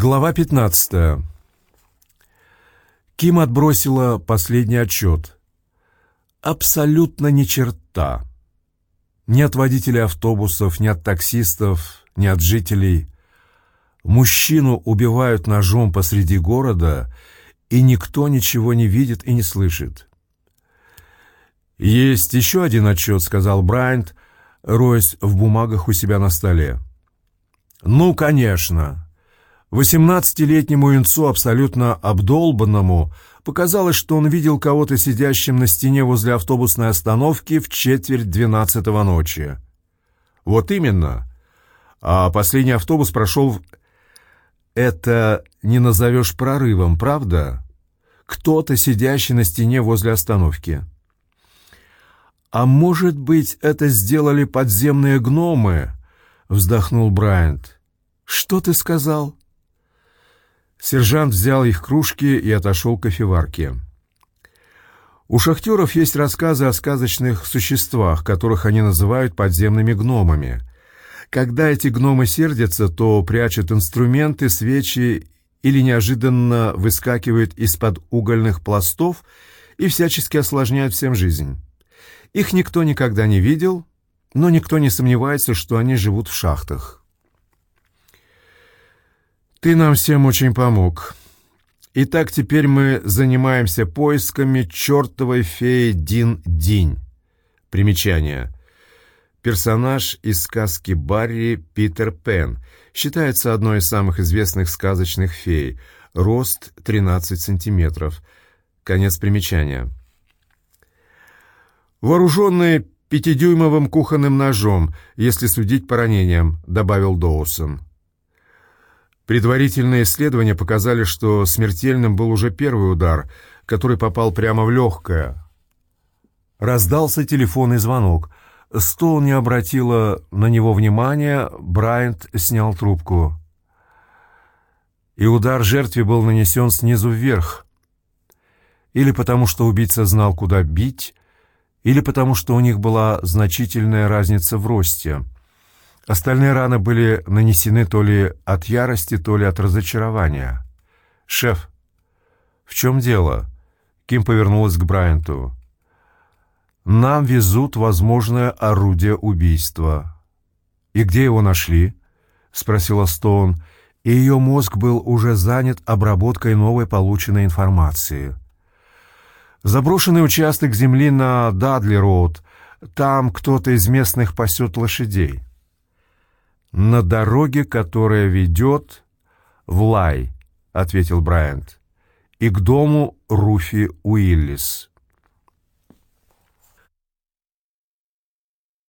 Глава 15. Ким отбросила последний отчет. Абсолютно ни черта. Ни от водителей автобусов, ни от таксистов, ни от жителей. Мужчину убивают ножом посреди города, и никто ничего не видит и не слышит. «Есть еще один отчет», — сказал Брайант, роясь в бумагах у себя на столе. «Ну, конечно». Восемнадцатилетнему инцу, абсолютно обдолбанному, показалось, что он видел кого-то сидящим на стене возле автобусной остановки в четверть двенадцатого ночи. Вот именно. А последний автобус прошел... Это не назовешь прорывом, правда? Кто-то, сидящий на стене возле остановки. «А может быть, это сделали подземные гномы?» — вздохнул Брайант. «Что ты сказал?» Сержант взял их кружки и отошел к кофеварке. У шахтеров есть рассказы о сказочных существах, которых они называют подземными гномами. Когда эти гномы сердятся, то прячут инструменты, свечи или неожиданно выскакивают из-под угольных пластов и всячески осложняют всем жизнь. Их никто никогда не видел, но никто не сомневается, что они живут в шахтах. Ты нам всем очень помог. Итак, теперь мы занимаемся поисками чертовой феи Дин-Динь. Примечание. Персонаж из сказки Барри Питер Пен. Считается одной из самых известных сказочных фей. Рост 13 сантиметров. Конец примечания. Вооруженный пятидюймовым кухонным ножом, если судить по ранениям, добавил Доусон. Предварительные исследования показали, что смертельным был уже первый удар, который попал прямо в легкое. Раздался телефонный звонок. Стоун не обратила на него внимания, Брайант снял трубку. И удар жертве был нанесен снизу вверх. Или потому, что убийца знал, куда бить, или потому, что у них была значительная разница в росте — Остальные раны были нанесены то ли от ярости, то ли от разочарования. «Шеф, в чем дело?» Ким повернулась к Брайанту. «Нам везут возможное орудие убийства». «И где его нашли?» — спросила Стоун, и ее мозг был уже занят обработкой новой полученной информации. «Заброшенный участок земли на Дадли-Роуд. Там кто-то из местных пасет лошадей». «На дороге, которая ведет в Лай», — ответил Брайант, — «и к дому Руфи Уиллис».